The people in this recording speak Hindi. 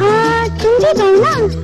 हाँ तुम भी दो ना?